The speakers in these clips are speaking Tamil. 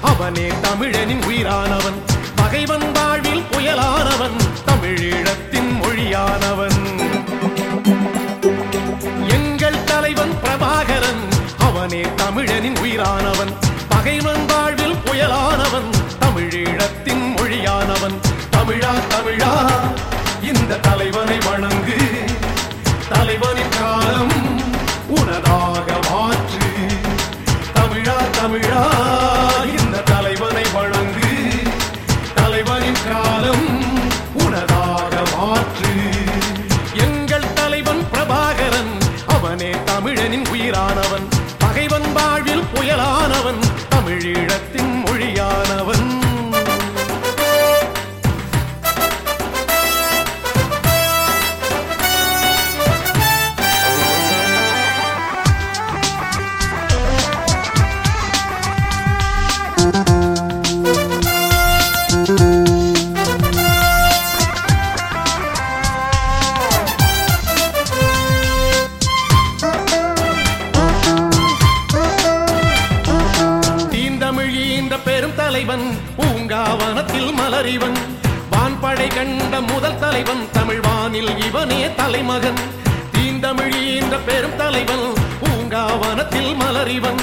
அவனே தமிழனின் உயிரானவன். பகைவன் வாழ்வில் புயலானவன் தமிழீழத்தின் மொழியானவன். அவனே தமிழனின் உயிரானவன். பகைவன் வாழ்வில் புயலானவன். தமிழீழத்தின் மொழியானவன். தமிழா தமிழா இந்த தலைவனை வணங்கு. தலைவனின் காலம் உனதாக மாற்று. தமிழா தமிழா இந்த தலைவனை வணங்கு. தலைவனின் காலம் உனதாக மாற்று. எங்கள் தலைவன் பிரபாகரன் அவனே தமிழனின் தமிழீழத்தின் தலைவன் பூங்காவனத்தில் மலரிவன். வான்படை கண்ட முதல் தலைவன் தமிழ் வானில் இவனே தலைமகன். தீந்தமிழி என்ற பெரும் தலைவன் பூங்காவனத்தில் மலரிவன்.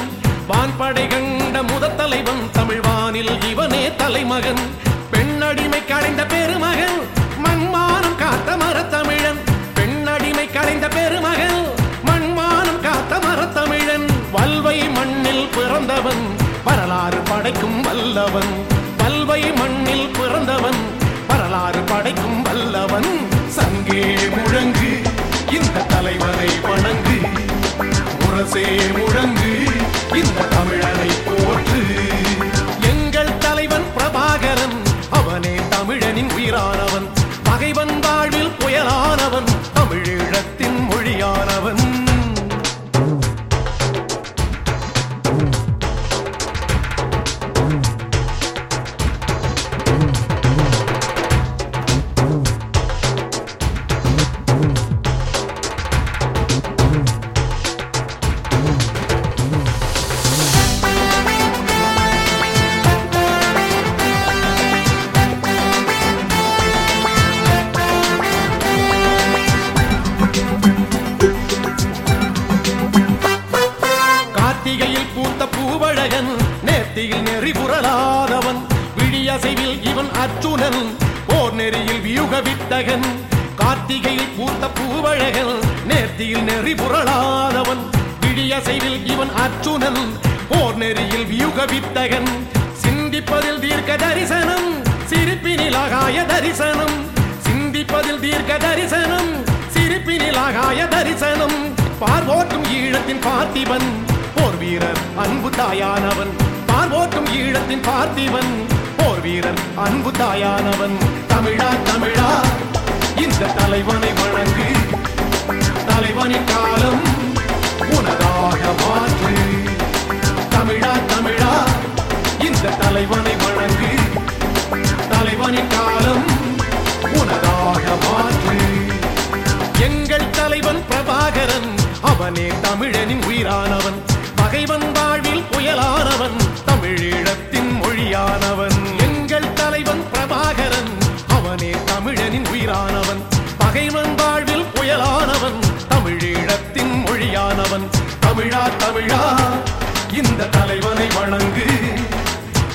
வான்படை கண்ட முதல் தலைவன் தமிழ் வானில் இவனே தலைமகன். பெண்ணடிமை கடைந்த பெருமகன் மண்மானம் காத்த மரத்தமிழன் பெண்ணடிமை கடைந்த பெருமகன் மண்மானம் காத்த மரத்தமிழன் வல்வை மண்ணில் பிறந்தவன் வரலாறு படைக்கும் வல்லவன். கார்த்திகையில் பூத்த பூவழகன் நேர்த்தியில் நெறி புரளாதவன் விழியசைவில் இவன் அர்ஜுனன் போர் நெறியில் வியூக வித்தகன் கார்த்திகையில் பூத்த பூவழகன் நேர்த்தியில் நெறி புரளாதவன் விழியசைவில் இவன் அர்ஜுனன் போர் நெறியில் வியூக வித்தகன் சிந்திப்பதில் தீர்க்க தரிசனம் சிரிப்பினில் ஆகாய தரிசனம். சிந்திப்பதில் தீர்க்க தரிசனம் சிரிப்பினில் ஆகாய தரிசனம். பார்வோட்டும் ஈழத்தின் பார்த்திபன் போர் வீரர் அன்பு தாயானவன். பார்வோட்டும் ஈழத்தின் பார்த்திவன் போர் வீரர் அன்பு தாயானவன். தமிழா தமிழா இந்த தலைவனை வணங்கு. தலைவனின் காலம் உனதாக மாற்று. தமிழா தமிழா இந்த தலைவனை வணங்கு. தலைவனின் காலம் உனதாக மாற்று. எங்கள் தலைவன் பிரபாகரன் அவனே தமிழனின் தாயானவன் எங்கள் தலைவன் பிரபாகரன். அவனே தமிழனின் உயிரானவன். பகைவன் வாழ்வில் புயலானவன். தமிழீழத்தின் மொழியானவன். தமிழா தமிழா இந்த தலைவனை வணங்கு.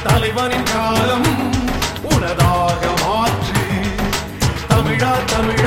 தலைவனின் காலம் உனதாக மாற்று. தமிழா தமிழ்